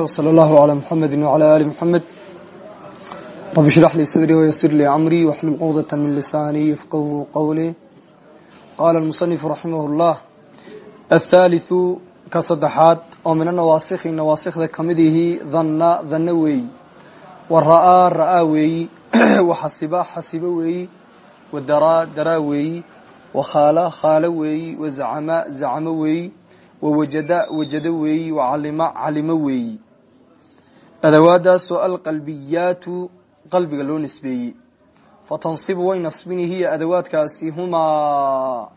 wsala allahu calaa muxamedi wacalaa aali muxamed rabi shrax lii sadrii wayasir lii camrii waxlul cuqdata min lisaanii yafqahu qowlii qaala almusanifu raximah llah athaalithu ka saddexaad oo min anawaasiki nawaasikda ka mid ihii dhanna dhanna weeyi wa ra'aa ra'aa weeyi wa xasiba xasibo weeyi wa daraa daraa weeyi wa khaala khaalo weeyi wa zacama zacamo weeyi wawajada wajado weeyi wacalima calimo weeyi. Adawaadaasoo alqalbiyaatu qalbiga loo nisbeeyey. Fatansibu way nasbini hiya adawaadkaasi humaa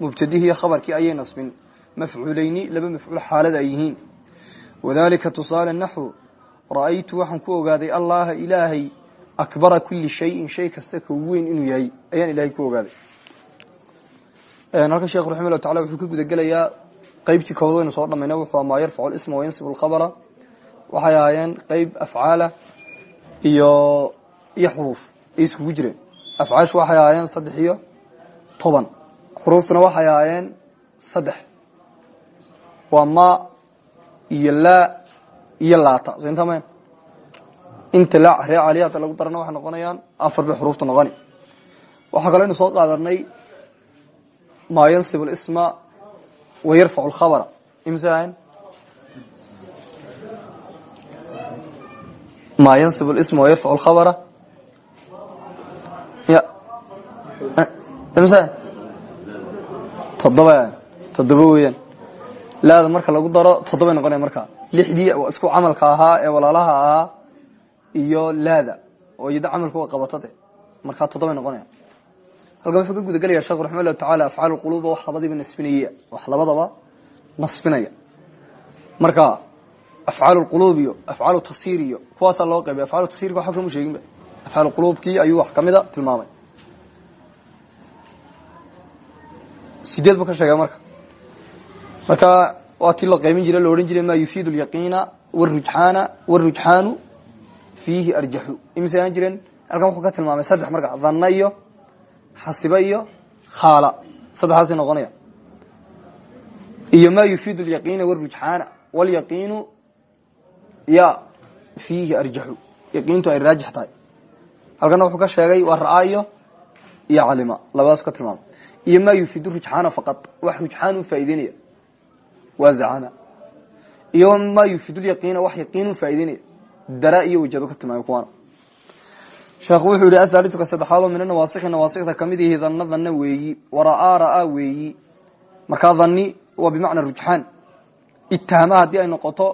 mubtadihiiyo khabarkii ayay nasbin. Mafcuulayni laba mafcuul xaalad ay yihiin. Wadalika tusaale naxu ra'aytu waxaan ku ogaaday allaha ilaahay akbara kuli shayin shay kasta ka weyn inuu yahay. Ayaan ilahay ku ogaaday. Halka sheekhu raxima llahu tacala wuxuu ka gudagelayaa qaybtii kood waynu soo dhamayna wuxuu maa yarfacu isma wayansibu lkhabara waxay ahaayeen qeyb afcaala iyo iyo xuruuf ay iskugu jireen. Afcaashu waxay ahaayeen saddex iyo toban. Xuruuftuna waxay ahaayeen saddex. Waa ma iyo laa iyo laata. So inta mayn? Inta laa ree caliyaata lagu darana waxay noqonayaan afar bay xuruufta noqoni. Waxaa kaloo aynu soo qaadanay maa yansib isma ويرفع الخبر امسى ما ينصب الاسم ويرفع الخبر يا امسى تضبا تضبا ويان laada marka lagu daro toddoba noqonaya marka lixdii isku camalka ahaa ee walaalaha ahaa iyo laada oo iyada camalku qabatade marka toddoba noqonaya halkan wuxuu ka guda gelaya sheekhu raxima llahu tacala afcaal quluuba wax labadiiba nasbinaya wax labadaba nasbinaya marka afcaal quluub iyo afcaal tasiir iyo kuwaasaa loo qaybay afcaal tasirka waxba kama sheeginba afcaal quluubkii ayuu wax kamida tilmaamay. Sideed buu ka sheegay marka. Marka waa tii loo qaybin jira lo odhan jiray ma yufiidu lyaqiina wrujxaana wrujxaanu fiihi arjaxu. Imise aan jiren halkan wuxuu ka tilmaamay saddex marka dhanna xasiba iyo khaala saddexaasay noqonaya iyo ma yufiidu lyaqiina wrujxaana wlyaqiinu ya fiihi arjaxu yaqiintu ay raajix tahay halkana wuxuu ka sheegay waa ra'a iyo iyo ka tilmaamay iyo ma yufiidu rujxaana faqad wax rujxaanu faa'ideynaya waa iyo ma yufiidu lyaqiina wax yaqiinu faa'ideynaya dara iyo wajado ka tilmaamay kuwaana sheekhu wuxuu yihi athaliuka saddexaadoo min anawaasikhi nawaasikda ka mid ihi dhanna dhanna weeyi wara'aa ra'aa weeyi. Waa bimacna rujxaan. Itahama haddii ay noqoto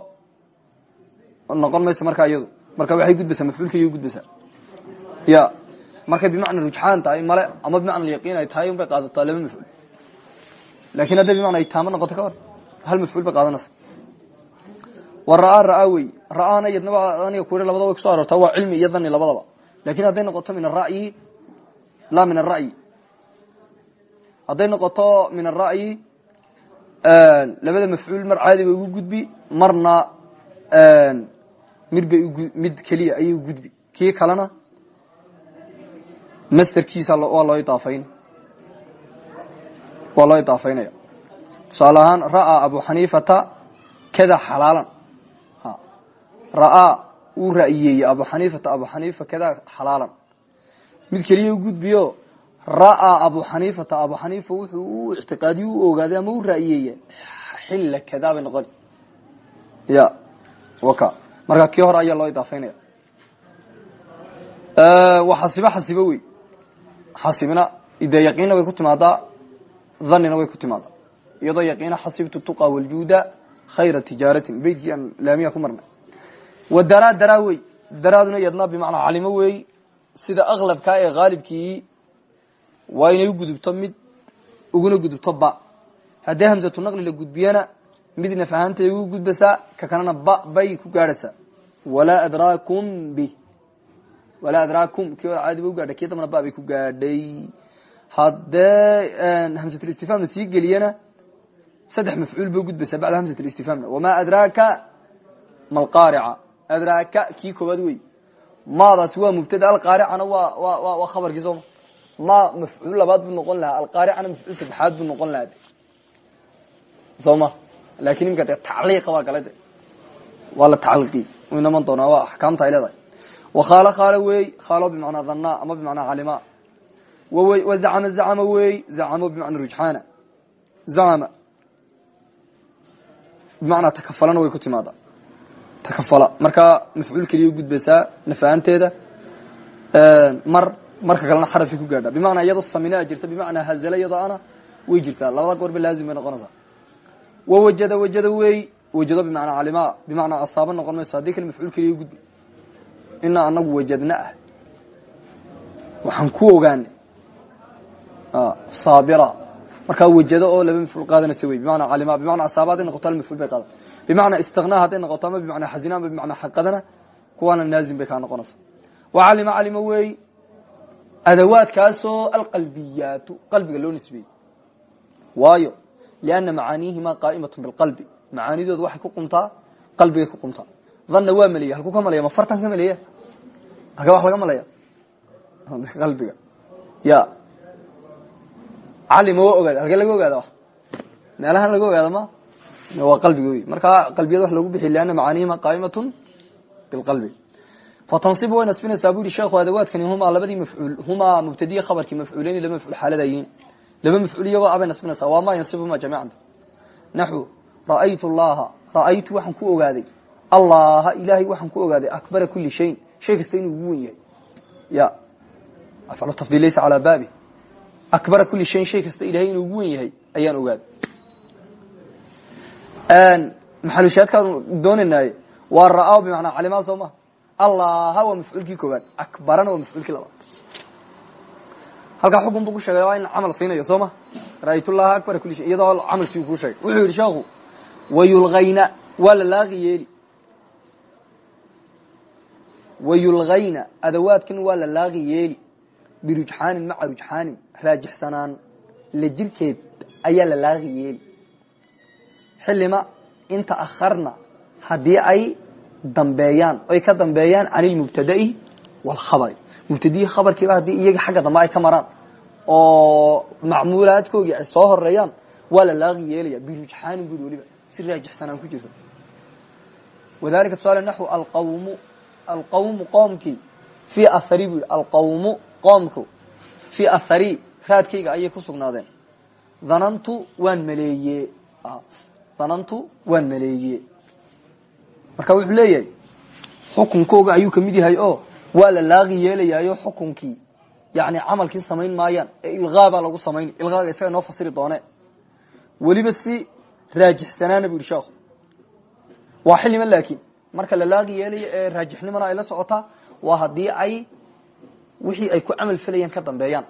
noqon maysa markaa iyadu. Marka waxay gudbaysaa mafcuulka iyo gudbaysaa ya markay bimacna rujxaan tahay male ama bimacna yaqiin ay tahay unbay qaadataa laba mafcuul laakiin hadday bimacna itaamo noqoto ka hor hal mafcuul bay qaadanaysa wa ra'aa weeyi. Ra'aana iyadnaba aniga ku labadaba way kuso aroortaa waa cilmi iyo labadaba laakiin hadday noqoto min ara'yi la min ara'yi hadday noqoto min ara'yi labada mafcuul mar caadi ugu gudbi marna mid bay mid keliya ayay gudbi. Kii kalena masterkiisa waa loo idaafayn waa loo idaafaynaya tusaale ahaan abu xaniifata kada xalaalan. Ra'aa uu ra'yeeyey abu xaniifata abu xaniifa kada xalaalan. Mid keliya u gudbiyo ra'aa abu xaniifata abu xaniifa wuxuu u ictiqaadiye ogaaday ama u ra'yeeye xilla kadaa bay noqoni ya waka. Marka kii hore ayaa loo idaafaynaya waa xasibo wey xasibna de yaqiinna ku timaadaa dhanina way ku timaadaa. Iyadoo yaqiina xasibtu tuqa waljuuda khayra tijaaratin. Beytkii laamiya ku wa daraa daraa wey. Daraaduna iyadna bimacnaa calimo wey. Sida aqlabkaa ee haalibkii waa inay u gudubto mid uguna gudubto ba. Haddii hamsatu naqli la gudbiyana mid naf ahaantay ugu gudbaysaa ka kalena ba bay ku gaadhaysaa walaa adraakum bi. Walaa adraakum kii hore caadi ba u gaadhay kii dambana ba bay ku gaadhay. Haddee hamsatulistifhaam la sii geliyana saddex mafcuul bay ugudbaysaa bacda hamsatulistifhaamna wamaa adraaka malqaarica adraaka kii koowaad wey maadaasi waa mubtada alqaaricana waa khabarkii sooma ma mafcuul labaad buu noqon lahaa alqaaricana mafcuul saddexaad buu noqon lahaa soo ma laakiin imika de tacliiqa waa gala de waa la tacalqi u inaman doonaa waa axkaamta ay leedahay wakhaalo khaalo wey khaalo bimacnaa dhanna ama bimacnaa calima wa zacama zacama wey zacamo bimacnaa rujxaana zacama bimacnaa takafalana way ku timaada takafala. Markaa mafcuul keliya ugudbaysaa nafahanteeda mar marka kalena xarafay ku gaadha. Bimacnaa iyadoo saminaa jirta bimacnaa hazala iyadoo ana way jirtaa. Labada goorba laazim bay noqonaysaa. Wawajada wajada wey. Wajado bimacnaa calima bimacnaa casaabo noqon mayso haddii kale mafcuul keliya ugudba inaa anagu wajadna ah. Waxaan ku ogaanay saabira markaa wajado oo laba mafcuul qaadanaysa wey bimacnaa calima bimacnaa casaaba haday noqoto hal mafcuul bay qaadan. Bimacnaa istiknaa hadday noqoto ama bimacnaa xazina ama bimacnaa xaqadana kuwaana naazim bay kaa noqonaysa. Wa calima calima wey adawaadkaasoo alqalbiyaatu qalbiga loo nisbeeyey. Waayo lianna macaaniihima qaa'imatun bilqalbi. Macaanidooda waxay ku qumtaa qalbigay ku qumtaa dhanna waa maleya halkuu ka malaya ma fartan ka maleya halka wax laga malaya qalbiga. Ya calima waa ogaada halkee laga ogaada meelahan laga ogaada ma? Waa qalbiga wey markaa qalbiyada wax loogu bixiy lianna macaanihima qaa'imatun bilqalbi fatansibu way nasbinaysaa bu yihi sheekhu adawaadkani humaa labadii mafcuul humaa mubtadiye khabarkii mafcuuleyni laba mafcuul xaalada yihiin laba mafcuul iyagoo abay nasbinaysaa waa ma yansibuma jamiicanta naxu ra'aytu llaha ra'aytu waxaan ku ogaaday. Allaha ilaahay waxaan ku ogaaday akbara kuli shayin. Shay kasta inuu ugu wen yahay. Ya afcalu tafdiil laysa calaa baabi akbara kuli shayin shay kasta ilahay inuu ugu wen yahay ayaan ogaaday maxalushaadkaan doonaynaay waa ra bimacnaa calimaa soo ma. Allaha waa mafcuulkii koobaad akbarana waa mafcuulkii labaad. Halkaa xukun buu ku sheegay waa in camal siinayo soo ma. Ra'aytullaha akbara kuli shay iyadoo camal siu kuu sheegay. Wuxuu yidhi sheekhu wayulgayna waa la laaqi yeeli. Wayulgayna adawaadkan waa la laaqi yeeli birujxaanin maca rujxaanin raajixsanaan la jirkeed ayaa la laaqi yeeli. Xilima inta akharna haddii ay dambeeyaan oy ka dambeeyaan can ilmubtada'i waalkhabari mubtadiyi khabarkiiba haddii iyaga xagga dambe ay ka maraan oo macmuulaadkoogii ay soo horeeyaan waa la laaqi yeelaya. Birujxaanin buri weliba si raajixsanaan ku jirto. Wadalika tusaale naxwu qoomku fii athari raadkayga ayay ku sugnaadeen. Dhanantu waan maleeye dhanantu waan maleeye marka wuxuu leeyahay xukunkooga ayuu ka mid yahay oo waa la laaqi yeelayaayo xukunkii. Yani camalkii samayn maayaan ee ilqaabaa lagu samayn ilqaaga isaga noo fasiri doone. Weliba si raajixsanaana bu yidhi sheekhu waa xilima laakiin marka la laaqi yeelayo ee raajixnimona ay la socotaa waa haddii ay wixii ay ku camal falayaan ka dambeeyaan.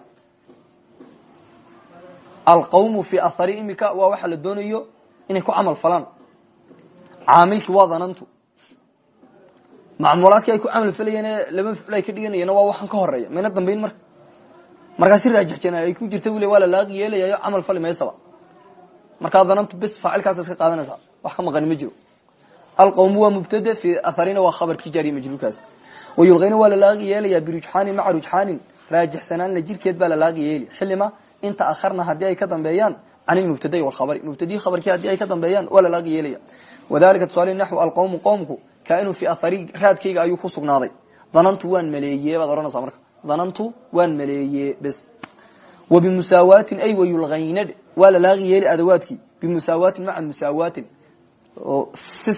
Alqawmu fii athari imika waa waxa la doonayo inay ku camal falaan. Caamilkii waa macmuulaadkii ay ku camal falayeen laba ay ka dhiganayeen waa waxaan ka horreeya mayna dambayn marka? Markaa si raajixjana ay ku jirta wule waa la laaqi yeelayayo camal fali maysaba. Markaa dhanantu bes faacilkaasa iska qaadanaysaa. Wax ka maqani ma jiro. Alqawmu waa mubtada fi atharina waa khabarkii jaariya majruurkaas wayulqayna waa la laaqi yeelayaa birujxaanin maca rujxaanin raajixsanaanla jirkeed baa la laaqi yeeli xilima inta akharna haddii ay ka dambeeyaan can ilmubtadai walkhabari mubtadii khabarkii haddii ay ka dambeeyaan waa la laaqi yeelaya wadalika tusaale naxwu alqawmu qowmku kaainuu fii athari raadkayga ayuu ku sugnaaday dhanantu waan maleeye baad ohanaysaa marka dhanantu waan maleeye bes wa bimusaawaatin ay wayulgaynad waa la laaqi yeeli adawaadkii bimusaawaatin maca musaawaatin si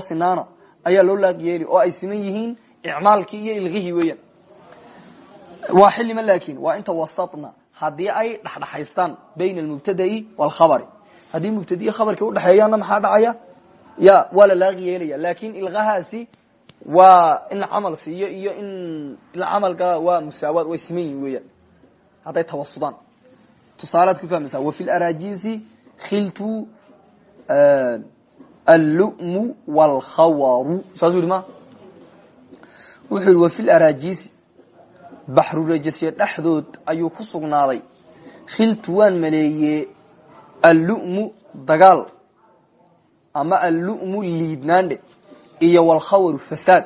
sinaana ayaa loo laaqi yeeli oo ay siman yihiin icmaalkii iyo ilqihii weeyaan. Waa xilima laakin waa inta wasatna haddii ay dhexdhexaystaan bayna almubtada'i waalkhabari haddii mubtadiyi khabarkii udhexeeyaanna maxaa dhacaya? Ya waa la yeelaya laakin ilqahaasi waa in la siiyo iyo in la camal gala waa musaawaad way siman yihiin weeyaan. Hadday tawasudaan. Tusaalaad ku fahmaysaa wafi larajisi khiltu allu'mu waalkhawaru saasuu yihi ma? Wuxuu yihi wafi larajisi baxrurajasya dhexdood ayuu ku sugnaaday. Khiltu waan maleeye allu'mu dagaal ama allu'mu liibnaandhe iyo walkhawaru fasaad.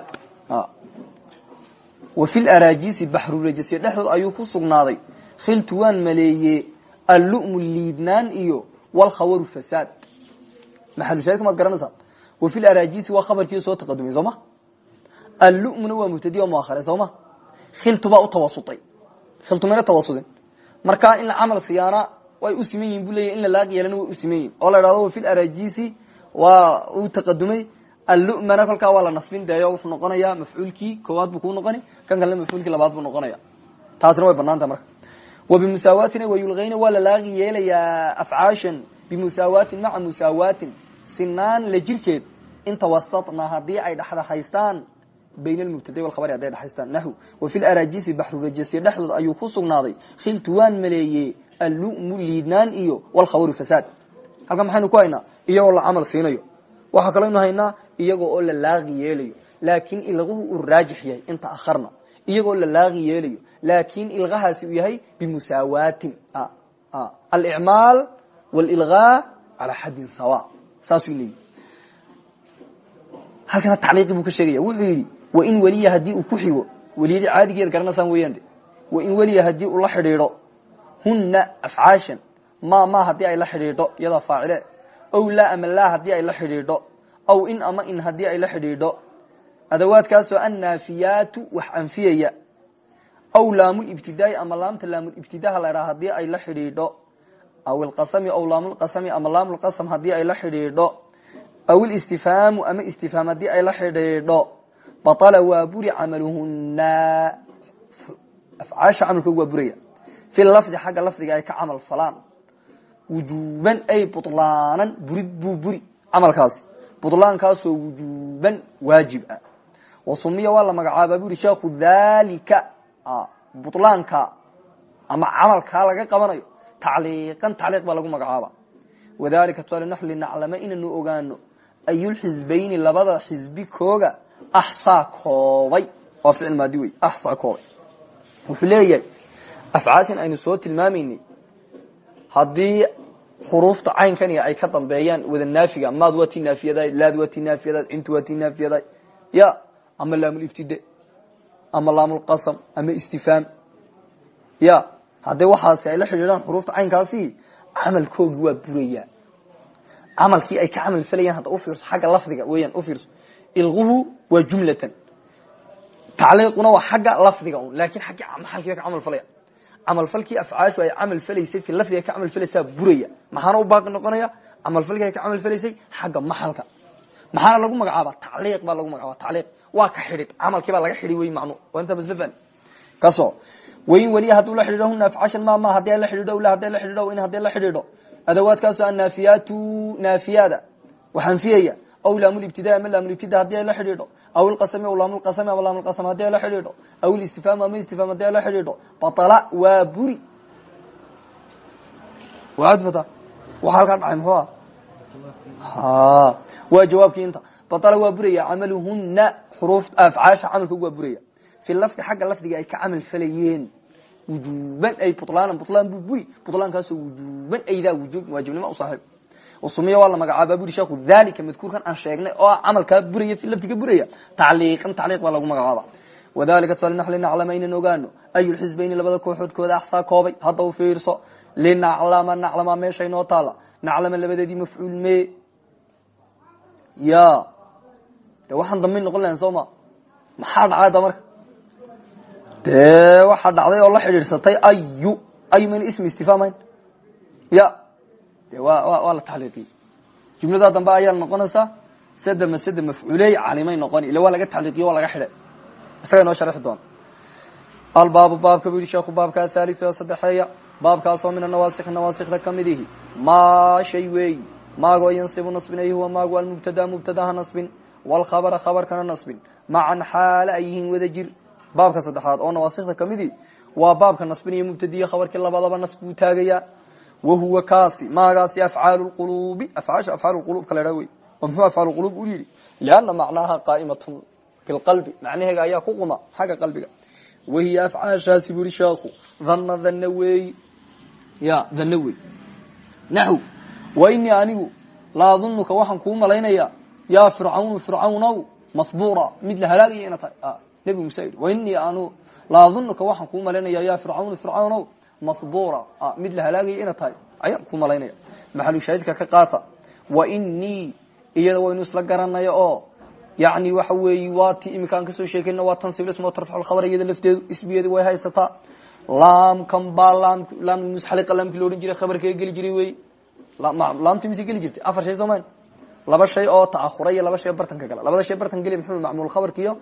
Wa fi larajisi baxrurajasya dhexdood ayuu ku sugnaaday. Khiltu waan maleeye allu'mu liibnaan iyo walkhawaru fasaad maxalushaahidka maad garanaysaa wa fi larajisi waa khabarkii soo taqadumay soo ma allumuna waa mubtadi o muakhare soo ma khiltubaa u tawasutay khiltumayna tawasudin marka in camal siyaana way u siman yihiin bu leya in la laaq yeelana way u siman yihiin oo la idhahdo wa fi larajisi waa uu taqadumay allumana kolkaa waa la nasbin deeyo wuxuu noqonayaa mafcuulkii koowaad buu kuu noqoni kan kalena mafcuulkii labaad buu noqonaya taasina sinaan la jirkeed in tawasatna haddii ay dhexdhexaystaan bayn almubtada walkhabari hadday dhexaystaan naxw wa fi larajisi baxrurajasya dhexdood ayuu ku sugnaaday. Khiltu waan maleeye allu'mu liidnaan iyo walkhabaru fasaad. Halkan maxaynu ku haynaa? Iyagoo la camal siinayo. Waxaa kaloo ynu haynaa iyagoo oo la laaqi yeelayo. Laakiin ilguhu uu raajix yahay inta akharna. Iyagoo la laaqi yeelayo. Laakin ilgahaasi uu yahay bimusaawatin. Alicmaal wlilgaa calaa xaddin sawa saasuu leeyihi halkana tacliiqi buu ka sheegaya. Wuxuu yidhi wain weliya haddii uu ku xigo weliyadii caadigeed garanaysaan weeyaan de. Wain weliya haddii uu la xidhiidho hunna afcaashan ma ma haddii ay la xidhiidho iyadaa faacile. Ow laa ama laa haddii ay la xidhiidho. Aw in ama in haddii ay la xidhiidho. Adawaadkaasoo annaafiyaatu wax anfiyaya. Aw laamulibtidaai ama laamta laamulibtidaha la dhaha haddii ay la xidhiidho aw ilqasami aw laamulqasami ama laamulqasam haddii ay la xidhiidho aw ilistifhaamu ama istifhaam haddii ay la xidhiidho batala waa buri camaluhuna afcaasha camalkooga waa buraya. Fi lafdi xagga lafdiga ay ka camal falaan. Wujuuban ay butlaanan burid buu buri camalkaasi. Butlaankaasoo wujuuban waajib ah. Wasumiya waa la magacaaba bu yuri sheekhu dhalika butlaanka ama camalkaa laga qabanayo tacliiqan tacliiq baa lagu magacaaba. Wadalika tusaale naxu linaclama inaynu ogaano ayulxisbayni labada xisbi kooga axsaa koobay. Waa ficil maadi wey axsaa koobay. Wuxuu leeyahay afcaashan aynu soo tilmaamaynay haddii xuruufta caynkani ay ka dambeeyaan wada naafiga maad waa ti laad waa ti intu waa ti ya ama laamulibtide ama laamulqasam ama istifhaam ya haddii waxaasi ay la xidhiidhaan xuruufta caynkaasi camalkoogi waa buraya. Camalkii ay ka camal falayaan hadda ufiirso xagga lafdiga weeyaan ufiirso ilquhu waa jumlatan. Tacliiquna waa xagga lafdiga un laakiin xaggi maxalkii bay ka camal falaya. Camalfalkii afcaashu ay camal falaysay fi lafdiga ka camal falaysaa buraya. Maxaana u baaqi noqonaya? Camalfalkii ay ka camal falaysay xagga maxalka. Maxaana lagu magacaaba tacliiq baa lagu magacaaba tacliiq waa ka xidhid. Camalkii baa laga xidhi wey macnu. Waa intaa masla fahmi. Kaso wain weliya hadduu la xidhiidho huna afcaashan ma ma haddii ay la xidhiidho la haddii la xidhiidho in haddii la xidhiidho. Adawaadkaasoo annaafiyaatu naafiyada waxanfiyaya aw laamulibtida ama laamulibtida haddii ay la xidhiidho. Aw ilqasami aw laamulqasami ama laamulqasam haddii ay la xidhiidho. Aw ilistifhaam ama istifhaam haddii ay la xidhiidho. Batala waa buri. Waadfata waxa halkaa dhacay muxuu ah waa jawaabkii inta. Batala waa buraya camaluhuna xuruuf afcaasha camalkoogu waa buraya fi lafdi xagga lafdiga ay ka camal falayeen wujuban ay butlaanan butlaan buu buri wujuban aydaa wujub waajibnimo u saaxiib. Usumiya waa la magacaaba buri sheekhu dalika madkuurkan aan sheegnay oo ah camalkaa buraya lafdiga buraya. Tacliiqan tacliiq lagu magacaaba wadalika tusaale naxu linaclama inan ogaano ayulxisbayni labada kooxood kooda axsaa koobay hadda u fiirso. Linaclama naclama meesha inoo taala. Naclama labadeedii mafcuul mee. Ya de waxaan dambe noqon lahayn soo ma. Maxaa dhacay da marka dee waxaa dhacday oo la xidhiidsatay ayu ayu mayna ismi ya. De wa waa la tacliiqiyey jumladaa dambe ayaa noqonaysaa sada masada mafcuuley calimay noqoni ila waa laga tacliiqiyo waa laga xidhay. Isaga inoo sharxi doona albaabu baabka bu yihi sheekhu baabka athalitث oo saddexeeya baabkaasoo min anawaasikh nawaasikda ka mid ihi. Maa shay weeyi maagoo yansibu nasbinayhi huwa maagu almubtada mubtadaha nasbin wlkhabra khabarkana nasbin. Macan xaala ay yihiin wada jir baabka saddexaad oo nawaasikda kamidii waa baabka nasbinaya mubtadiya khabarkii labadaba nasb buu taagayaa. Wahuwa kaasi maagaasi afcaal qulubi afcaasha afcaal qulubka la dhaa wey oo muxuu afcaal qulub u yidhi? Lianna macnaaha qaa'imatun bilqalbi macnaheega ayaa ku quma xagga qalbiga. Wahiya afcaashaasi buri sheekhu dhanna dhanna ya dhanna wey wa inii anigu laa adunuka waxaan kuu malaynayaa yaa fircawnu fircawnow mahbuura mid la halaagaya ina nebi muuse yidhi wa inii anu laa adunuka waxaan kuu malaynaya yaa fircawnu fircawnow mahbuura mid la halaagaya ina tahay ayaan kuu malaynaya. Maxalu shaahidka ka qaata wa inii iyada waynu isla garanaya oo yani waxa weeyi waa ti imika aan ka soo sheekayna waa tansib ismo tarfacu lkhabar iyada lafteedu ismigeedi way haysataa laamkan baa laam laam musxaliqa laamkii lo odhan jiray khabarkee geli jiray wey laamti mise geli jirtay afar shay sooman laba shay oo ta'ahura iyo laba shay bartanka gala labada shay bartanka geli muxuu macmuul khabarka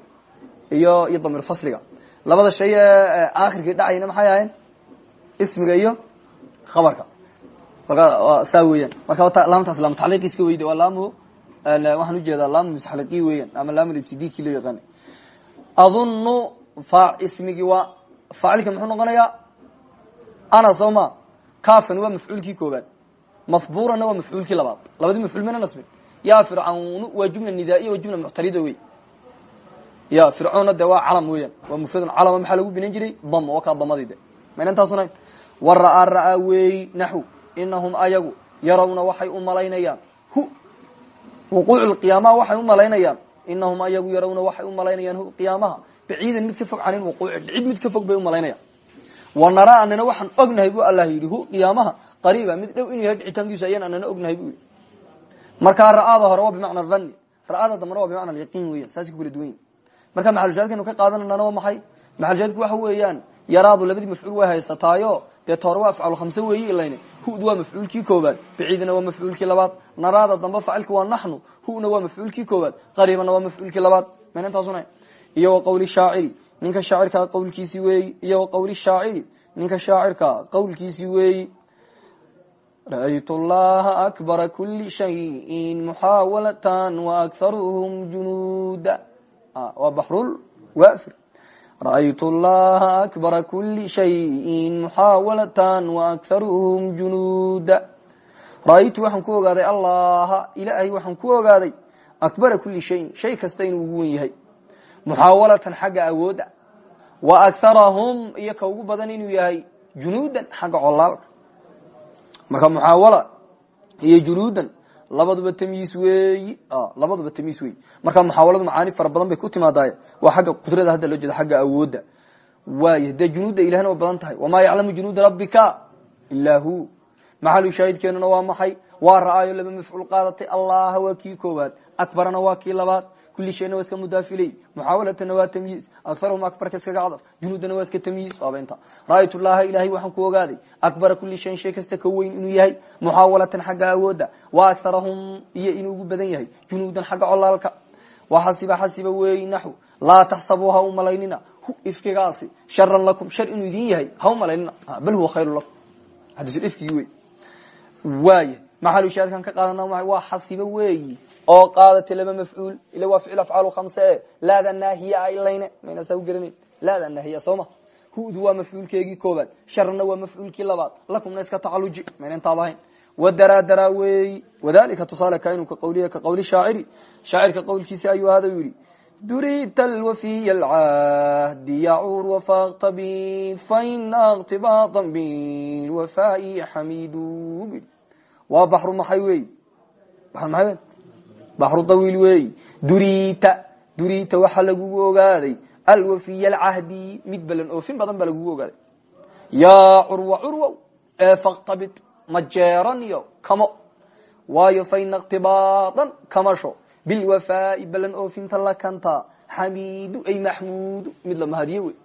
iyo iyo damiir fasliga. Labada shay ee aakhirkii dhacayna maxay ahayn ismiga iyo khabarka. Marka saa weeyaan. Marka laamtaas laam tacliiq iska weyda waa laamu waxaan u jeedaa laamu musxaliqi weeyaan ama laamu ibtidi kii loo yaqaanay. Adunu fa ismigii waa faacilka muxuu noqonayaa? Ana soo ma kaafkan waa mafcuulkii koobaad mafburana waa mafcuulkii labaad. Labadii mafcuul mana nasbin. Ya fircaunu waa jumla nidaiya waa jumla muctarida wey ya fircoonna de waa calam weeyaan. Waa mufradun calama maxaa lagu binan jiray? Dam oo kaa damadii de. Mayna intaasunhayn wa ra'aa ra'aa weeyi naxw inahum ayagu yarawna waxay u malaynayaan. Hu wuquuc qiyaamaha waxay u malaynayaan. Inahum ayagu yarawna waxay u malaynayaan hu qiyaamaha. Baciidan mid ka fog canin wuquuci dhicid mid ka fog bay u malaynayaan. Wa naraa anana waxaan ognahay bu allah yidhi hu qiyaamaha qariiba mid dhow inuu yahay dhicitaankiisu ayaan anana ognahay bu yidhi. Markaa ra'aada hore waa bimacna dhanni. Ra'aada dambana waa bimacna alyaqiin weyan saasay ku kala duwan yihiin marka maxalushaadkaynu ka qaadananana waa maxay? Maxalushaadku waxa weeyaan yaraadu labadii mafcuul way haysataayo dee toore waa afcaal khamse weeyi ilayne hudu waa mafcuulkii koobaad baciidna waa mafcuulkii labaad naraada dambe facilka waa naxnu huna waa mafcuulkii koobaad qariibana waa mafcuulkii labaad. Mayna intaasuna iyo wa qawli shaaciri ninka shaacirkaa qawlkiisii weeyi iyo wa shaaciri ninka shaacirkaa qawlkiisii weeyi. Ra'aytu llaha akbara kuli shayin muxaawalatan waakharuhum junuuda waa baxrul wafir ra'aytu llaha akbara kuli shayin muxaawalatan waakharuhum junuuda ra'aytu waxaan ku ogaaday allaha ilaahay waxaan ku ogaaday akbara kuli shayin shay kasta inuu ugu wen yahay. Muxaawalatan xagga awoodda wa akharahum iyo ka ugu badan inuu yahay junuudan xagga colaalka marka muxaawala iyo junuudan labaduba tamyiis weeyi? Labaduba tamyiis weeyi. Marka muxaawaladu macaani fara badan bay ku timaadaay waa xagga qudrada hadda loo jeeda xagga awoodda waay dee junuudda ilahna way badan tahay. Wamaa yaclamu junuuda rabbika? Ilaa hu maxalu shaahidkeenuna waa maxay? Waa ra'aayo laba mafcuul qaadatay. Allaha waa kii koowaad. Akbarana waa kii labaad. Kuli shayna waa iska mudaafiley muxaawalatana waa tamyiis akarahum akbarka iskaga cadaf. Junuudana waa iska tamyiis waaba inta ra'aytu llaha ilahay waxaan ku ogaaday. Akbara kuli shayin shay kasta ka weyn inuu yahay. Muxaawalatan xagga awoodda wa akarahum iyo inuu ugu badan yahay. Junuudan xagga colaalka waxasiba xasiba weeyi naxw. Laa taxsabuu ha u malaynina. Hu ifkigaasi. Sharan lakum. Shar inuu idin yahay ha u malaynina. Bal huwa khayru lakum. Xadiisulifkigi wey waaya maxalu shaadkan ka qaadana waa xasiba weeyi oo qaadatay laba mafcuul ila waa ficil afcaal khamse e laada naahiya a ilayne mayna saa u garanin. Laada naahiya sooma hudu waa mafcuulkeegii koobaad sharna waa mafcuulkii labaad lakumna iska tacaluji mayna intaaba hayn wadaradara weeyi wadalika tusaale kainu ka qawliya ka qawli shaaciri. Shaacirka qawlkiisi ayuu hada yidhi durita lwafiy alcahdi yacuur wafaqtabi faina اqtibaطa bilwafaa'i xamidu waa baxru maxay wey baxru dawiil weeyi durita durita waxaa lagugu ogaaday. Alwafiy alcahdi mid balan oofin badan baa lagugu ogaaday. Yaa curwa curwow ee faktabid majeeran iyo kamo. Waayo faina iqtibaadan kamasho bilwafaa'i balan oofinta la kanta. Xamiidu ay maxmuudu. Mid la mahadiye wey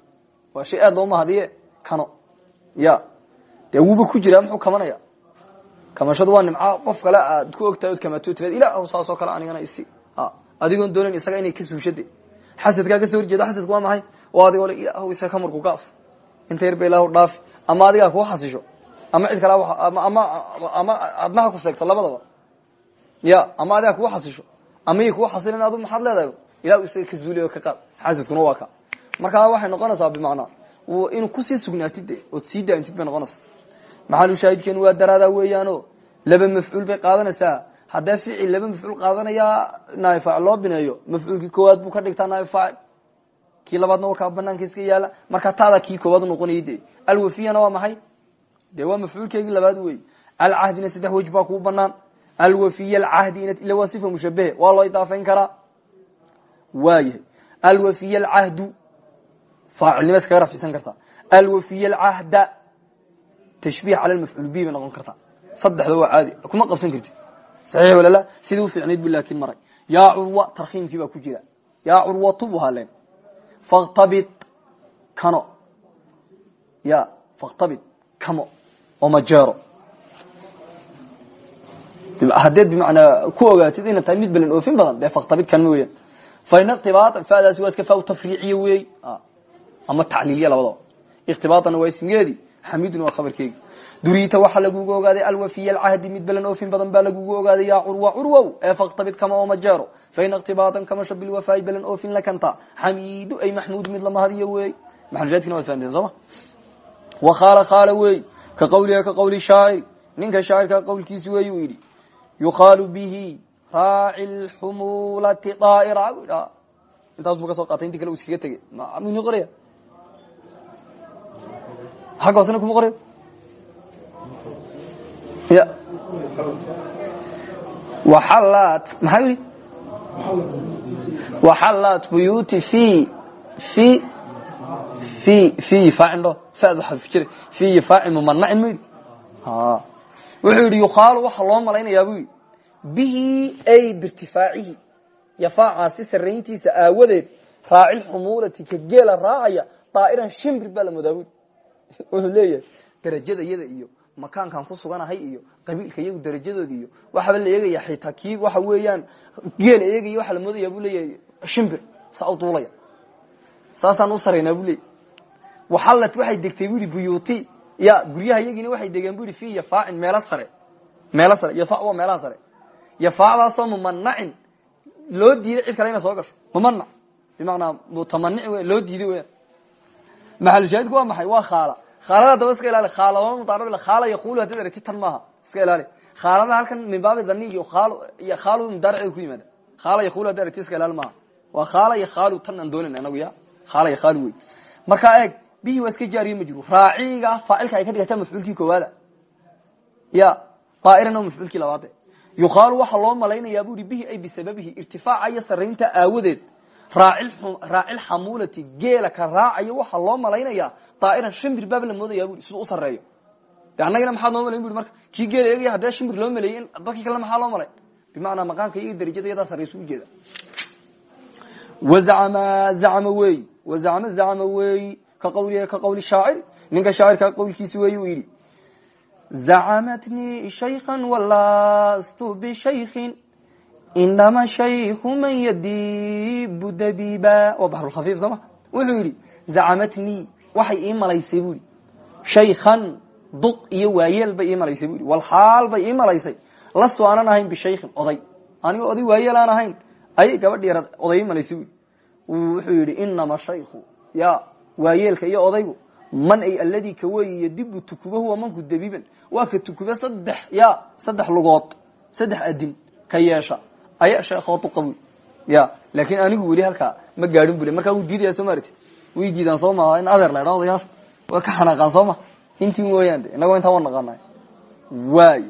waa shay aad loo mahadiye kano. Ya dee wuuba ku jiraa muxuu kamanaya kamashadu waa nimca qof kale aad ku ogtahay od kamato tiraad ilah saasoo kale anigana isi. Adigoon doonayn isaga inay ka suushade xasadkaa ka soo horjeeda xasadku waa maxay? Oo adigoo le ilah isaga ka marku gaaf. Inta yar ba ilah dhaafi ama adigaa kuu xasisho. Ama cid kale ama adnaha ku seegto labadaba. Ya ama adigaa kuu xasisho. Ama y kuu xasilin adu maxaad leedahay? Ilah isaga ka zuuliy o ka qaad. Xasadkuna waa ka. Markaa waxay noqonaysaa bimacnaa inuu ku sii sugnaatid de sii daa'imtid bay noqonaysaa maxalu shaahidkeenu waa daraadaa weeyaano. Laba mafcuul bay qaadanaysaa. Haddee ficil laba mafcuul qaadanayaa naai faacil loo bineeyo mafcuulkii koowaad buu ka dhigtaa naai faacil. Kii labaadna waa kaa banaanka iska yaalla. Marka taada kii koowaad unoqonayay de alwafiyana waa maxay? De waa mafcuulkeegii labaad wey. Alcahdina saddex wej baa kuu banaan alwafiy alcahdi ila waa sifa mushabahe waa loo idaafeyn karaa? Waayahay alwafiy alcahdu faacilnima iskaga rafisan tashbiih cala mafcuul bi bay noqon kartaa saddexda waa caadi. Kuma qabsan kartid. Saxiix walala sidii ufiicnayd bu laakin maray. Yaa curwa tarkiimkii baa ku jira. Yaa curwatu bu haleen faktabid kano. Ya faktabid kamo. Oo majeero. Haddeed bimacnaa ku ogaatid ina tahay mid belan oofin badan dee faktabid kanma weeyaan fain ikhtibaatan fadaasi waa iska fa tafriiciya weey. Ama tacliiliya labadaba. Ikhtibaatana waa ismigeedii xamidun waa khabarkeegi duriita waxaa lagugu ogaaday alwafiy alcahdi mid belan oofin badan baa lagugu ogaaday yaa curwa curwow ee faktabid kama oo majeero fain ikhtibaatan kamasha bilwafaai belan oofin lakanta xamiidu ay maxmuud mid lamahadiyo weey. Maxalushaadkina waad fahanteen sooma wa khaala weey ka qawliha ka qawli shaaciri. Ninka shaacirka qawlkiisi wey uu yidhi yuqaalu bihi raaci lxumulati daaira intaas buu ka soo qaatay inti kale u iskaga tegey. Muni xagga hoosena kuma qorayo ya waxallaat maxaa yidhi waxallaat buyuti fi fi fi fi faacindho fadu xarfi jira fi faacin mumanacin ma yidhi wuxuu yidhi yukhaalu waxaa loo malaynayaa buu yidhi bihi ay birtifaacihi yafaacaasi sarayntiisa aawadeed raacilxumuulati ka geela raacaya daa'iran shimbir baa la moodaa bui wuxuu leeyahay darajada yada iyo makaankan ku suganahay iyo qabiilka iyagu darajadooda iyo waxaaba la eegaya xitaa kii waxa weeyaan geela eegaya waxaa la moodaya buu leeyahay shimbir saa u duulaya. Saasaan u saraynaa buu leeyay waxallad waxay degtay bu yidhi buyuuti. Ya guryaha iyagiina waxay degeen bu yidhi fi yafaacin meelo sare. Meelo sare yafac waa meelaha sare. Yafaacdaasoo mumanacin loo diiday cid kale inay soo gasho. Mumanac bimacnaa mutamanic loo diiday weyaan maxalushaahidku waa maxay? Waa khaala. Khaalada daba iska ilaali. Khaalaba mudaarab khaala yaqulu haddaad aragti tan maaha. Iska ilaali. Khaalada halkan min baabi dhaniy khaal khaalu mudaaric ku yimaada. Khaala yaqulu haddaad aragti iska ilaali maaha. Waa khaala iyo khaalu tan aan doonayn anagu ya khaala iyo khaalu wey markaa eeg bihi waa iska jaariye majruur. Raaciga faacilka ay ka dhigata mafcuulkii koowaada. Ya daa'irana mafcuulkii labaade yuqaalu waxaa loo malaynayaa bu i bihi ay bisababihi irtifaaca iyo saraynta aawadeed raacil xamuulati geela ka raacayo waxaa loo malaynayaa daa'iran shimbir baab la moodaya bui siduu sareeyo de annagana noo malayn bui marka kii geela eegaya haddee shimbir loo maleeyey dadkii kalena maxaa loo malayn bimacnaa maqaamka iyo darajada iyadaa saraysu ujeeda wazacama zacama weey wazacama zacama weey ka qawli ka qawli shaacir ninka shaacirka qawlkiisi weey uu yidhi zacamatnii shaykhan walastu bishaykin inama shayku man yadibu dabiba waa baxrulkhafiif soo ma wuxuu yidhi zacamatnii waxay ii malaysay bu ihi shaykhan duq iyo waayeel bay ii malaysay bu ihi walxaal bay ii malaysay lastu aanan ahayn bishaykin oday aniga oday waayeel aan ahayn ayay gabadh yarad oday malaysay bu wuxuu yidhi inama shayku ya waayeelka iyo odaygu man ay alladii ka weeyi yadibu tukuba huwa manku dabiiban waa ka tukube saddex ya saddex lugood saddex adin ka yeesha ayaa sheekoo duqa bu ya laakiin anigu weli halkaa ma gaadhin bule. Markaa wuu diidaya soo maarti way diidaan in adeer la idhaa odayaashu way ka xanaaqaan soo ma intii mooyaan de innagoo intaa wa naqaanay. Waay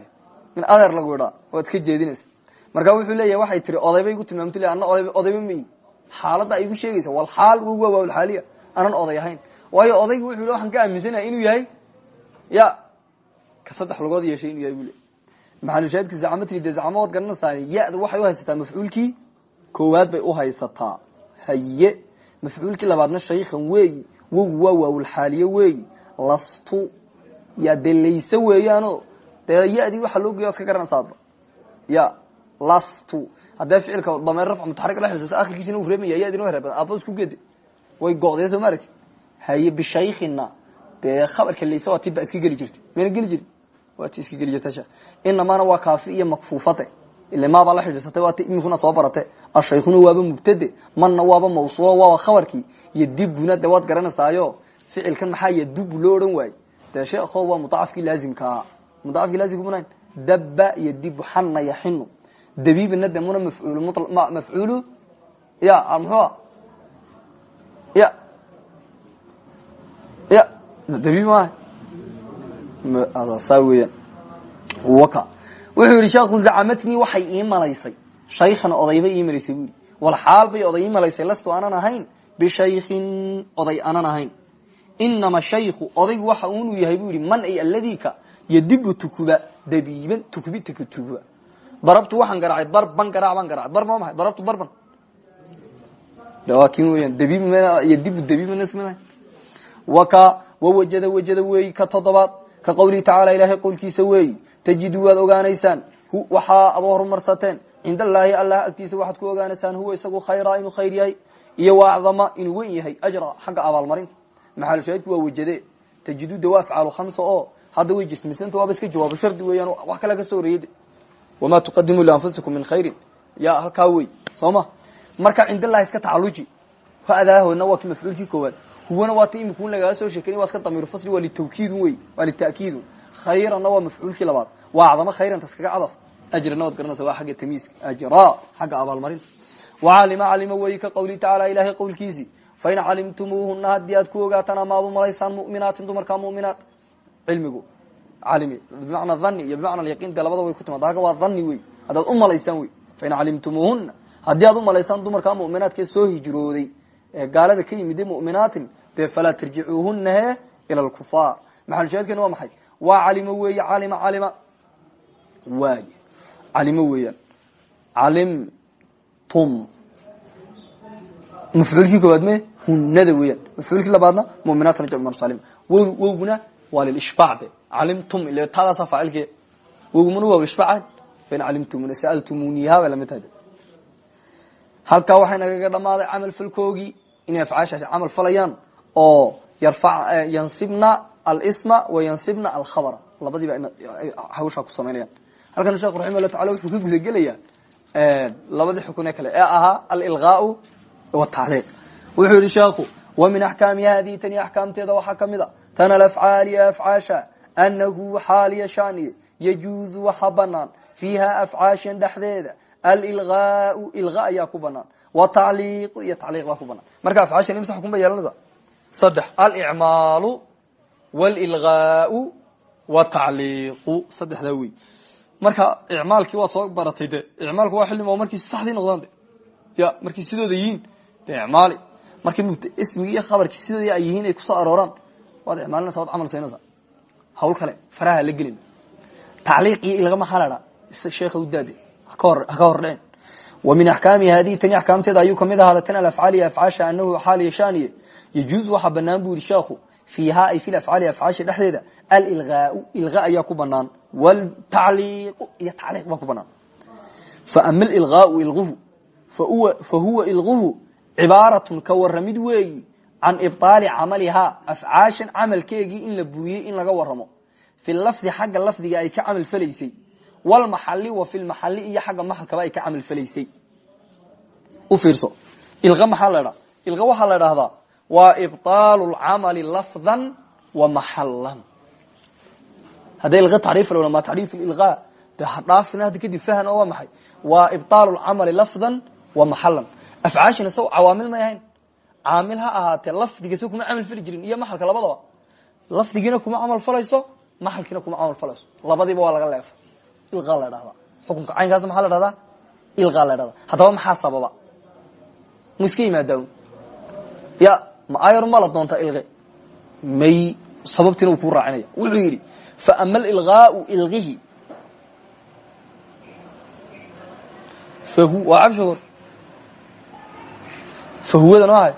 in adeer lagu idhaa waad ka jeedinaysa. Marka wuxuu leeyahay waxay tiri odaybay igu tilmaamta le ana odayba ma xaaladda ay igu sheegaysa wal xaal wa waawlxaaliya anan oday ahayn. Waayo odaygu wuxuu yidhi waxaan ka aaminsanahay inuu yahay. Ya ka saddex lugood yeeshay inuu yahay maxalushaahidku zacmatni dee zacmadood garanaysaa ya-da waxay uhaysataa mafcuulkii koowaad bay uhaysataa haye mafcuulkii labaadna shaykhan weeyi wogu waa waawlxaaliye weeyi lastu ya dee layse weeyaano dee ya-dii waxaa loo geeya od ka garanaysaaba ya lastu. Haddee ficilka dameer rafc mutaxarik la xirsato akhirkiisina uu reebmaya ya-dina wa reeba aadba isku gede way go'dee soo maaragti haye bishaykhina dee khabarka layse waa ti ba iska geli jirtay mayna geli jirin waa ti iska geli jirta sheekh inamaana waa kaafi iyo makfuufate. Ile maabaa la xidhiirsatay waa ti iminkuna soo barate ashaykhuna waaba mubtade. Manna waaba mawsuulo waaba khabarkii. Iyo dibuna de waad garanaysaayo ficilkan maxaa yadubu loo odhan waaye dee sheekho waa mudaacafkii laazimkaa mudaacafkii laazimka munayn dabba iyo dibu xana yaxinu dabibina de muna mafcuul mafcuulu? Ya muxuu ya. Ya. Dabiib maaha wuxuu yihi sheekhu zacamatnii waxay ii malaysay. Shaykhan odaybay ii malaysay bu yidhi. Wal xaal bay oday ii malaysay lastu aanan ahayn. Bishaykin oday aanan ahayn. Inama shayku odaygu waxa unuu yahay bu yihi man ay aladiika yadibu tukuba dabiiban tukbi taka tukuba. Darabtu waxaan garaacay darban garaac baan garacay darban waa maay darabtu darban. De waa kin weyan dabiib ka qawlihi tacaala ilaahay qowlkiisa weeyi tajidu waad ogaanaysaan. Waxaa ad horumarsateen. Cind allaahi allah agtiisa waxaad ku ogaanaysaan. Huwa isagu khayra inuu khayr yahay. Iyo waacdama inuu wen yahay. Ajra xagga abaalmarinta maxaalushaahidku waa wajade. Tajidu de waa afcaalu khamsa oo hadda way jismisanta waaba iska jawaabo shardi weeyaan wax kale ka soo horeeyade wamaa tuqadimu lianfusikum min khayrin. Ya halkaa wey soo ma? Marka cind allahi iska tacaluji adahoodna waa ki mafcuulkii koowaad huwana waa ti imikun lagaga soo sheekeny waa iska damiir fasli waa litawkiidun wey waa lita'kiidun khayranna waa mafcuulkii labaad. Waa acdamo khayranta iskaga cadaf. Ajrana waad garanaysa waa xagga tamyiiska ajra. Xagga abaalmarinta wacalima calima weyi ka qawlihi tacaala ilahay qowlkiisii fain calimtumuuhuna haddii aad ku ogaataan amaad u malaysaan mu'minaatin dumarkaa mu'minaat cilmigu calimi bimacna dhani iyo bimacna yaqiin dee labada way ku timaada halka waa dhani wey haddaad u malaysaan wey fain calimtumuuhuna haddii aad u malaysaan dumarkaa mu'minaadkee soo hijrooday ee gaalada ka yimid mu'minaatin dee falaa tarjicuuhuna he ila lkufaar maxalushaahidkani waa maxay? Waa calimo weeye calima calima waay. Calimo weeyaan. Calimtum mafcuulkii koowaad me hunada weeyaan. Mafcuulkii labaadna muminaatna jamc salim wow wowguna waa lilishbaac de calimtum ile taadaasa faacilkee wowgumuna waa lishbaac fain calimtumuna sa'altumuniha bay la mid tahay halkaa waxay nagaga dhamaaday camal falkoogii inay afcaashaasi camal falayaan oo yansibna alsma wa yansibna alkhabra labadiiba hawshaa ku samaynayaan halkan sheekh raximah llah tacala wuxuu ka gudagelayaa labadii xukune kale ee ahaa alilgaau watacliiq wuxuu yihi sheekhu wa min axkaami hadihi tani axkaamteeda waxaa ka mid a. Tan alafcaali afcaasha anahu xaaliya shaniye yajuuzu waxa banaan fiiha afcaashan dhexdeeda alilgaau ilga ayaa ku banaan watacliiqu iyo tacliiq baa ku marka afcaashan imse xukun bay yeelanaysaa saddex alicmaalu walilgaau watacliiqu. Saddexdaa wey marka icmaalkii waad soo baratay de icmaalku waa xilli markii saxdii noqdaan de ya markii sidooda yihiin de icmaali. Markii ismigii iyo khabarkii sidooda ay yihiin ay ku soo arooraan waad icmaalinaysa waad camal saynaysaa. Hawl kale faraha la gelin. Tacliiqiyo ilga maxaa ladhaa sheekha wa min axkaami hadihi tani axkaamteeda ayuu ka mid ahaada tan alafcaaliya afcaasha anahu xaal yashaaniye yajuuz waxaa banaan bu yihi sheekhu fiiha ay fi afcaali afcaasha dhexdeeda alilgaau ilga ayaa ku banaan wtacliiqu iyo tacliiq baa ku banaan faama alilgaau ilguhu fahuwa ilguhu cibaaratun ka waramid weeyi can ibطaali camalihaa afcaashan camalkeegii in la buriyey in laga waramo fi lafdi xagga lafdiga ay ka camal falaysay wlmaxali wa fi lmaxali iyo xagga maxalkaba ay ka camal falaysay. U fiirso. Ilqa maxaa la dhaa ilqa waxaa la dhahdaa waa ibطaalu lcamali lafdan wa maxalan hadday ilqa tacriif la ma tacriif ilqa de hadhaafina hadda kadib fahan oo waa maxay. Waa ibطaalu lcamali lafdan wa maxalan afcaashina saw cawaamil may ahayn. Caamil ha ahaatee lafdiga sa kuma camal fali jirin iyo maxalka labadaba. Lafdigiina kuma camal falayso maxalkiina kuma camal falayso. Labadiiba waa laga leefa ilqa la dhahdaa xukunka caynkaas maxaa la dhahdaa ilqa la dhahdaa haddaba maxaa sababa? Mu iska yimaadaun ya ma ayar ma la doonta ilqe may sababtiina uu kuu raacinaya. Wuxuu yidhi faama alilgaau ilgihi fahu waa cabshigor fahuwadan maahay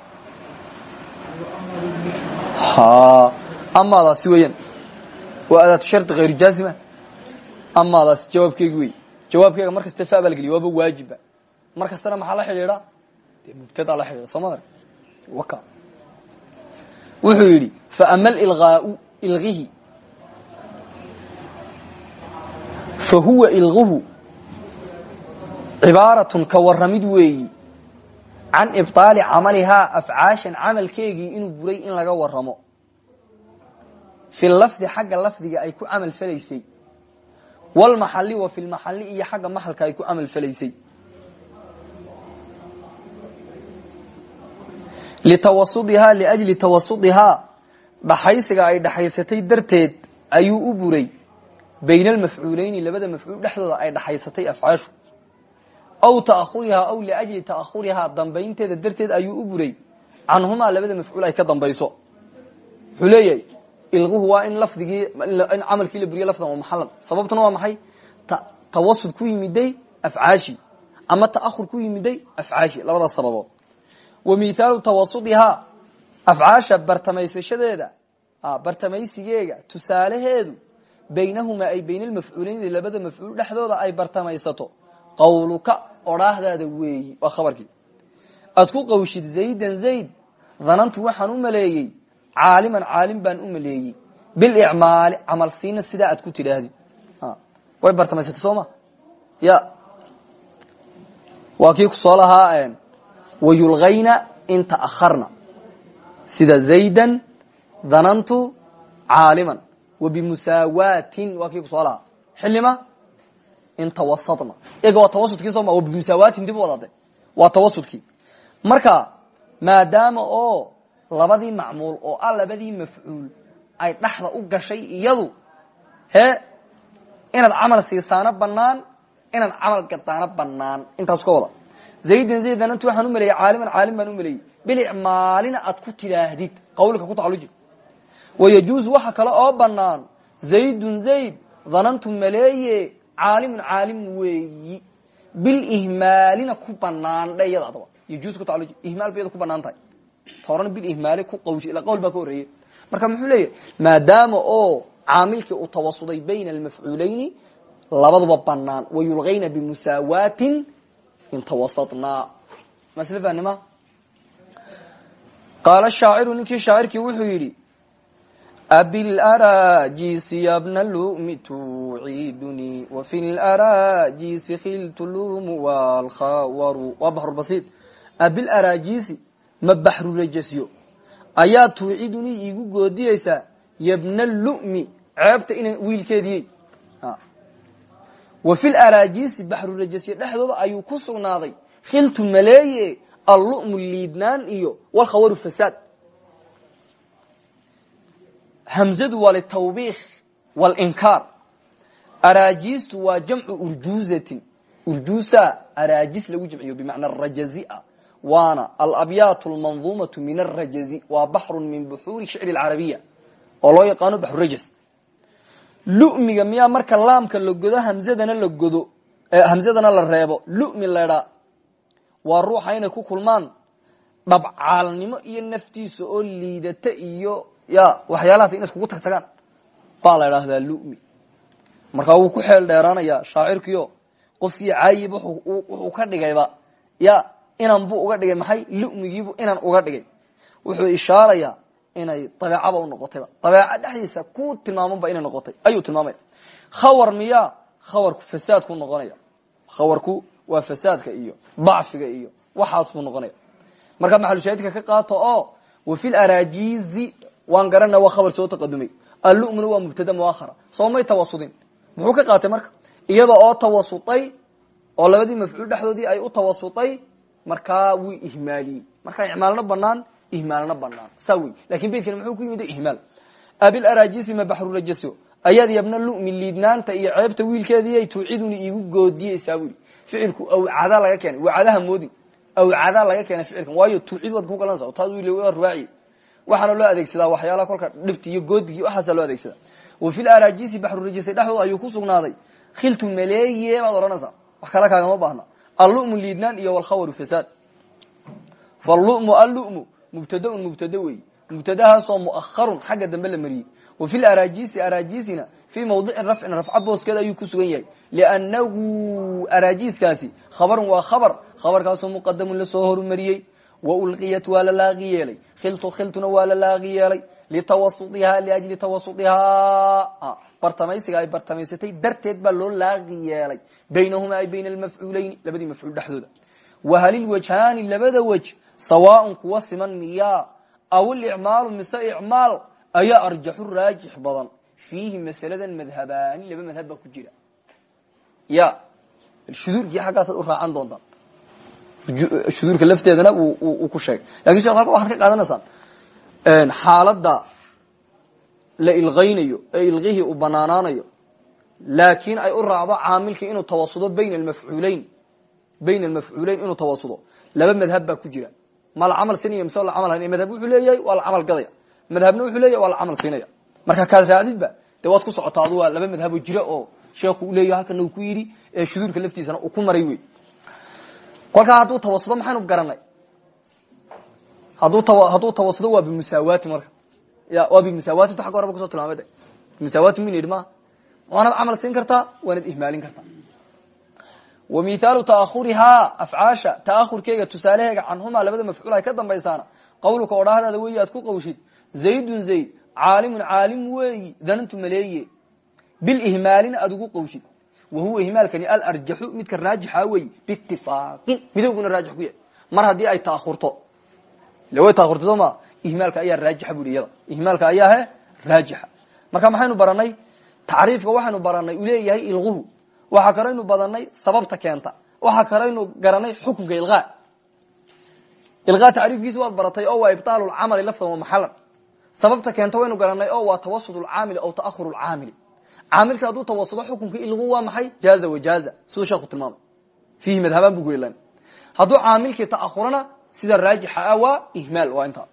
ha amaadaasi weeyaan. Waa adaatu shardi hayru jaazima amaadaasi jawaabkeegi wey. Jawaabkeega mar kasta fa baa la geliya waaba waajiba. Maxaa la xidhiidha? Dee la xidhiidha soo ma dar? Waka. Wuxuu yidhi faama alilgaau ilgihi. Fahuwa ilguhu cibaaratun ka waramid weeyi. Can ibطaali camalihaa afcaashan camalkeegii inuu buray in laga waramo fi lafdi xagga lafdiga ay ku camal falaysay wlmaxali wa fi lmaxali iyo xagga maxalka ay ku camal falaysay. Litawasudihaa liajli tawasudihaa dhaxaysiga ay dhaxaysatay darteed ayuu u buray. Bayna almafcuuleyni labada mafcuul dhexdooda ay dhaxaysatay afcaashu. Aw taahurihaa aw liajli taahurihaa dambaynteeda darteed ayuu u buray. Canhumaa labada mafcuul ay ka dambayso. Wuxuu leeyahay ilquhu waa in lafdigii in camalkii la buriye lafdan wa maxalan sababtuna waa maxay? Tawasud ku yimiday afcaashi ama ta'ahur ku yimiday afcaashi labadaas sababood. Wa mithaalu tawasudihaa afcaasha bartamaysashadeeda bartamaysigeega tusaalaheedu baynahumaa ay bayna almafcuulayni labada mafcuul dhexdooda ay bartamaysato. Qawluka odhaahdaada weeyi waa khabarkii. Aad qawshid zaydan zayd danantu waxaan u maleeyey caaliman caalim baan u maleeyey. Bilicmaali camal siina sidaa aad ku tidhaahdid way bartamaysatay soo ma? Ya. Waa kii ku soo lahaa wayulgayna in ta'aharna sida zaydan danantu caaliman. Wabimusaawatin waa kii ku soo lahaa. Xilima in tawasadna iyaga waa tawasudkii sooma wabimusaawatin dib u wadade waa tawasudkii. Marka maadaama oo labadii macmuul oo ah labadii mafcuul ay dhaxda u gashay iyadu he inaad camal siisaano banaan inaad camal gadaano banaan intaas ka wada. Zaydan zaydan ant waxaan u maleeyey caaliman caalim baan u maleeyey bilicmaalina aad ku tidhaahdid qawlka ku tacaluji wayajuuzu waxa kale oo banaan zaydun zayd danantu maleeye caalimun caalim weeyi. Bilihmaalina ku banaan dhe iyada adaba. Ku tacaluji ihmaal ba iyada ku banaan toorana bilihmaali ku qawshi ila qawl baa ka horeeye marka muxuu leeyahy maadaama oo caamilkii uu tawasuday bayna almafcuulayni labaduba banaan wayulgayna bimusaawatin in tawasadnaa maslfanima qaala shaaciru ninkii shaacirkii wuxuu yidhi abilarajisi yabna lumi tucidunii wafi larajisi khiltu lumu walkhawaru waa baxrulbasiid abilarajisi ma baxrurajasyo ayaa tuucidunii iigu goodiyeysaa yabna lumi ceebta ina wiilkeediyey wa fil araajisi baxrurajasyo dhexdooda ayuu ku sugnaaday. Khiltu maleeye allu'mu liidnaan iyo walkhawaru fasaad. Hamzadu waa litawbiikh walinkaar araajistu waa jamcu urjuuzatin urjuusa araajis lagu jamciyo bimacna rajazia waana alabyaat lmanduumatu min arajazi waa baxrun min buxuuri shicri lcarabiya oo loo yaqaano baxrurajas lu'miga miyaa marka laamka la godo hamzadana la godo hamzadana la reebo lumi ledha waa ruuxa inay ku kulmaan. Dhabcaalnimo iyo naftiisa oo liidata iyo ya waxyaalahaas inay iskugu tag tagaan baa la idhaahdaa lumi. Markaa wuu ku xeel dheeraanaya shaacirkiio qofkii caayib wuxuu ka dhigayba ya inan buu uga dhigay maxay lumigiibu inan uga dhigay. Wuxuu ishaarayaa inay dabeecaba u noqotayba dabeeca dhexdiisa ku tilmaamanba inay noqotay. Ayuu tilmaamaya khawar miyaa khawarku fasaadku noqonaya. Khawarku waa fasaadka iyo dacfiga iyo waxaas buu noqonaya. Marka maxalushaahidka ka qaato oo wa fi laraajizi waan garana waa khabar soo taqadumay. Allumna waa mubtada muahara soo may tawasudin. Muxuu ka qaatay marka? Iyada oo tawasutay oo labadii mafcuul dhexdoodii ay u tawasutay markaa wuu ihmaaliyey. Markaa icmaalna banaan ihmaalna banaan saa wey laakiin beydkani muxuu ku yimid ihmaal. Abil arajisi ma baxrurajaso ayaad yabna lumi liidnaanta iyo ceebta wiilkeediiy tuuciduni iigu goodiyeysaa bui ficilku awcada laga keenay. Wacadaha moodin. Awcada laga keenay ficilkan. Waayo tuucid waad ku galanaysa taas wiil waa rubaaci waxaana loo adeegsadaa waxyaalaha kolka dhibta iyo goodigi waxaasa loo adeegsada wa fil arajisi baxrurajisay dhexdooda ayuu ku sugnaaday. Khiltu maleeye baad odhanaysaa. Wax kala kaagama baahna allumu liidnaan iyo walkhawaru fasaad. Falumu allumu mubtadaun mubtada wey. Mubtadahaasoo muaharun xagga dambe la mariyey. Wa fi larajisi arajisina fii mawdicin rafcin rafca booskeeda ayuu ku sugan yahay. Liannahu arajiskaasi khabarun waa khabar. Khabarkaasoo muqadamun la soo horumariyey wa ulqiyat waa la laaqi yeelay khiltu khiltuna waa la laaqi yeelay litawasuihaa liajli tawasuihaa bartamaysiga ay bartamaysatay darteed baa loo laaqi yeelay baynahumaa ay bayna almafcuuleyni labadii mafcuul dhexdooda wahalilwajhaani labada wej sawaaun kuwa siman miyaa aw licmaalu mise icmaal ayaa arjaxu raajix badan fiihi masaladan madhabaani laba madhab ku jira ya shuduurkii xaggaasaad u raacan doontaan shuduurka lafteedana uu ku sheegay. Lakin shek halka waxaad ka qaadanaysaan xaaladda la ilqaynayo ee ilqihii uu banaanaanayo laakiin ay u raacdo caamilkii inuu tawasudo bayna almafcuuleyn bayna almafcuuleyn inuu tawasudo. Laba madhab ku jira. Ma la camal siinaya mise la madhab wuxuu leeyahay waa la camal gadaya. Wuxuu leeyahay waa la camal marka kaad raacdidba dee ku socotaa waa laba madhaboo jira oo sheekhu u leeyahy halkana uu ku yidhi shuduurka laftiisana uu ku maray wey kolkaa hadduu tawasudo maxaynu garanay? Hadduu tawasudo waa bimusaawaati marka. Ya waa bimusaawaati ta agga horeba kuso tilmaamay musaawati min yidhi maha waanaad camal siin kartaa ihmaalin kartaa. Wa mithaalu taahurihaa afcaasha taahurkeega tusaalaheega canhumaa labada mafcuul ay ka dambaysaana qawluka odhaahdaada aad ku qawshid zaydun zayd caalimun caalim weeyi danantu maleeye. Bilihmaalina aad ugu qawshid wa huwa ihmaalkani alarjaxu midka raajixa weyi biitifaaqin midowguna raajix ku yahay mar haddii ay taahurto ile way taahurta soo ma ihmaalka ayaa raajixa bui iyada ihmaalka ayaa he raajixa marka maxaynu baranay tacriifka waxaynu baranay uu leeyahay ilquhu waxaa kaleynu badanay sababta keenta waxaa kaleynu garanay xukunka ilqa ilqa tacriifkiisa waad baratay oo waa ibطaal lcamali lafdan wa maxalan sababta keenta waynu garanay oo waa tawasud lcaamili aw taahur lcaamili caamilka hadduu tawasudo xukunka ilqu waa maxay? Jaaza wajaaza siduu sheekhu tilmaamay. Fiihi madhabaan bu kulan hadduu caamilkii taahurana sida raajixa ah waa ihmaal waa intaa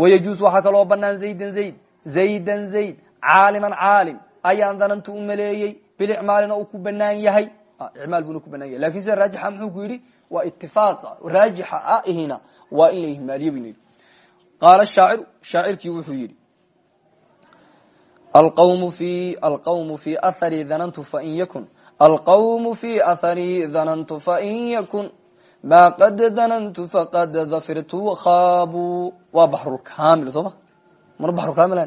wayajuus waxaa kaloo banaan zaydan zayd. Zaydan zayd caaliman caalim. Ayaan danantu u maleeyey bilicmaalina uu ku banaan yahay. Imaal buna ku banaan yahay. Lakin sida raajixa muxuu ku yidhi waa itifaaqa raajixa ah ihina waa in la ihmaaliyo bnu yidhi. Qaala shaaciru shaacirkii wuxuu yidhi alqawmu fi alqawmu fi athari danantu fain yakun alqawmu fi athari danantu fain yakun ma qad danantu faqad dafirtu khaabu waa baxrulkamil soo ma mar baxrulkamil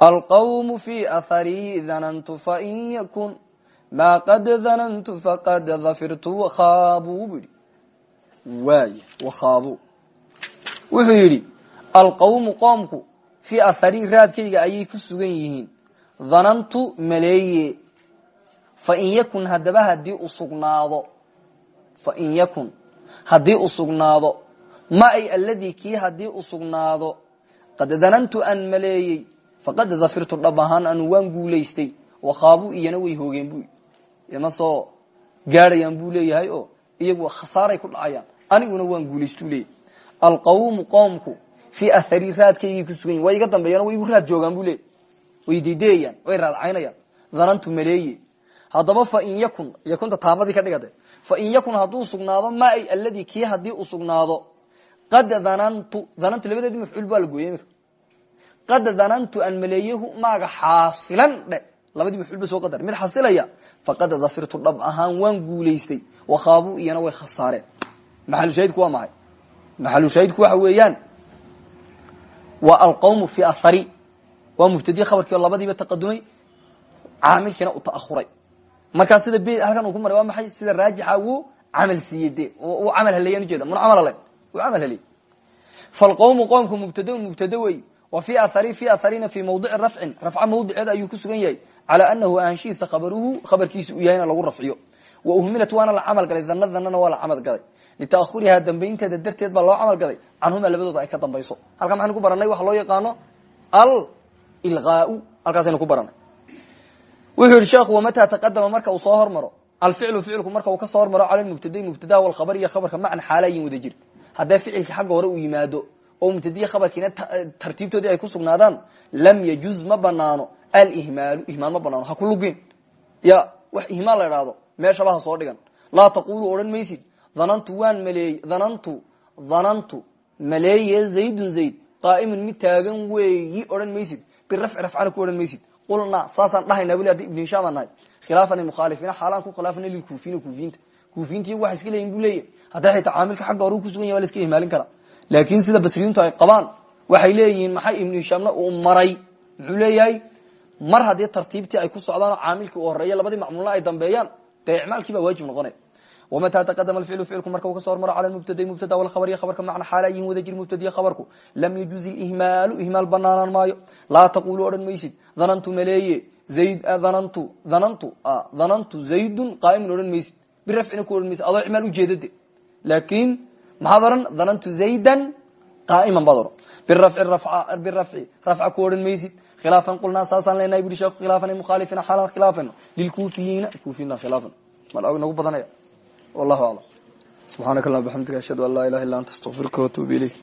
alqawmu fi athari danantu fain yakun ma qad danantu faqad dafirtu wakhaabu bu yidhi waay wakhaabu wuxuu yidhi alqawmu qoomku fii athari raadkayga ayay ku sugan yihiin. Danantu maleeye. Fain yakun haddaba haddii u sugnaado. Fain yakun haddii u sugnaado. Ma ay aladii kii haddii u sugnaado. Qad danantu aan maleeyey. Faqad dafirtu dhab ahaan anu waan guulaystay. Wakhaabu iyana way hoogeen bu ima soo gaadhayaan buu leeyahay oo iyagu khasaaray ku dhacayaan. Aniguna waan guulaystu leeyahy alqawmu qoomku fii athari raadkaygay ku sugan yihiin way iga dambeeyaan way igu raad joogaan bu leeyay way dedeeyaan way raadcaynayaan danantu maleeye. Haddaba fain yakun yakunta taabadii ka dhigade fain yakun hadduu sugnaado ma ay aladii kii haddii u qad danantu danantu labadeedi mafcuul baa la gooyay qad danantu aan maleeyahu maaga xaasilan dhe. Labadii mafcuul ba soo qadar. Mid xasilaya faqad dafirtu dhab ahaan waan guulaystay. Wakhaabuu iyana way khasaareen. Maxalushaahidku waa maxay? Maxalushaahidku waxa weeyaan waa alqawmu fi athari. Waa mubtadiye khabarkii labadiiba taqadumay caamilkiina u ta'ahuray markaa sida be halkan uu ku maray waa maxay? Sida raajixa wuu camal siiyey de uu camal haleeyaan ujeeda muna camal halen uu camal haleyey falqawmu qoomku mubtadaun mubtada wey. Wa fi athari fi atharina fi mawdici rafcin rafca mawdiceed ayuu ku sugan yahay. Calaa anahu aanshihiisa khabaruhu khabarkiisa uu yahayna lagu rafciyo wa uhmilat waana la camal galay dana danana waa galay litahurihaa dambaynteeda darteed baa loo camal galay canhuma labadooda ay ka dambayso halkan maxaynu ku baranay waxa loo yaqaano al ilqaau halkaasaynu ku baranay wuxuu sheekhu wamataa taqadama marka uu soo hormaro alficlu ficilku marka uu ka soo hormaro cala mubtadai mubtadaha walkhabar iyo khabarka macan xaalayin wada jir haddee ficilka xagga hore uu yimaado oo mubtadiya khabarkiina tartiibtoodii ay ku sugnaadaan lam yajuz ma banaano alihmaalu ihmaal ma banaano ha ku lugin ya wax ihmaal la idhaahdo meeshaba ha soo dhigan. Laa taqulu odhan maysid. Dhanantu waan maleey dhanantu dhanantu maleeye zaydun zayd. Qaa'imun mid weeyi odhan maysid. Birafci rafcana ku odhan maysid. Qulnaa saasaan dhahaynaa weli ibn hishaam aan nahay. Khilaafan mukhaalifiina ku khilaafana lilkuufiina kuufiinta kuufiinta. Iyagu waxa iska leeyihiin bu leeyahy hadday xitaa caamilka xagga hore u kusugan yahy waa iska ihmaalin karaa. Laakiin sida basriyiintu ay qabaan waxay leeyihiin maxay ibnu hishaamna uu maray? Muxuu leeyahay? Mar haddii tartiibtii ay ku socdaan caamilkii u horreeya labadii macmuulna ay dambeeyaan dee icmaalkii baa waajib noqonaya wamataa taqadama alficlu ficilku marka uu ka so hormaro cala mubtadai mubtada walkhabariyo khabarka macna xaala yihiin wada jir mubtadiya khabarku. Lam yajuuz ilihmaalu ihmaal banaanaan maayo. Laa taqulu odhan maysid. Dhanantu maleeye zayd dhanantu dhanantu dhanantu zaydun qaa'imun odhan maysid. Birafcina ku odhan maysid. Adoo icmaal ujeedade laakiin maxaad ohan dhanantu zaydan qaa'iman baad ohan birafci rafca ku odhan maysid khilaafan qulnaa saasaan leenahay buri sheekhu khilaafan mukhaalifina xaalaan khilaafayno lilkuufiyiina kuufiyiina khilaafan mal nagu badanaya wallahu aclam subxaanaka allah bxamdika ashhadu an laa ilaha illa anta astaqfiruka watuub ilayk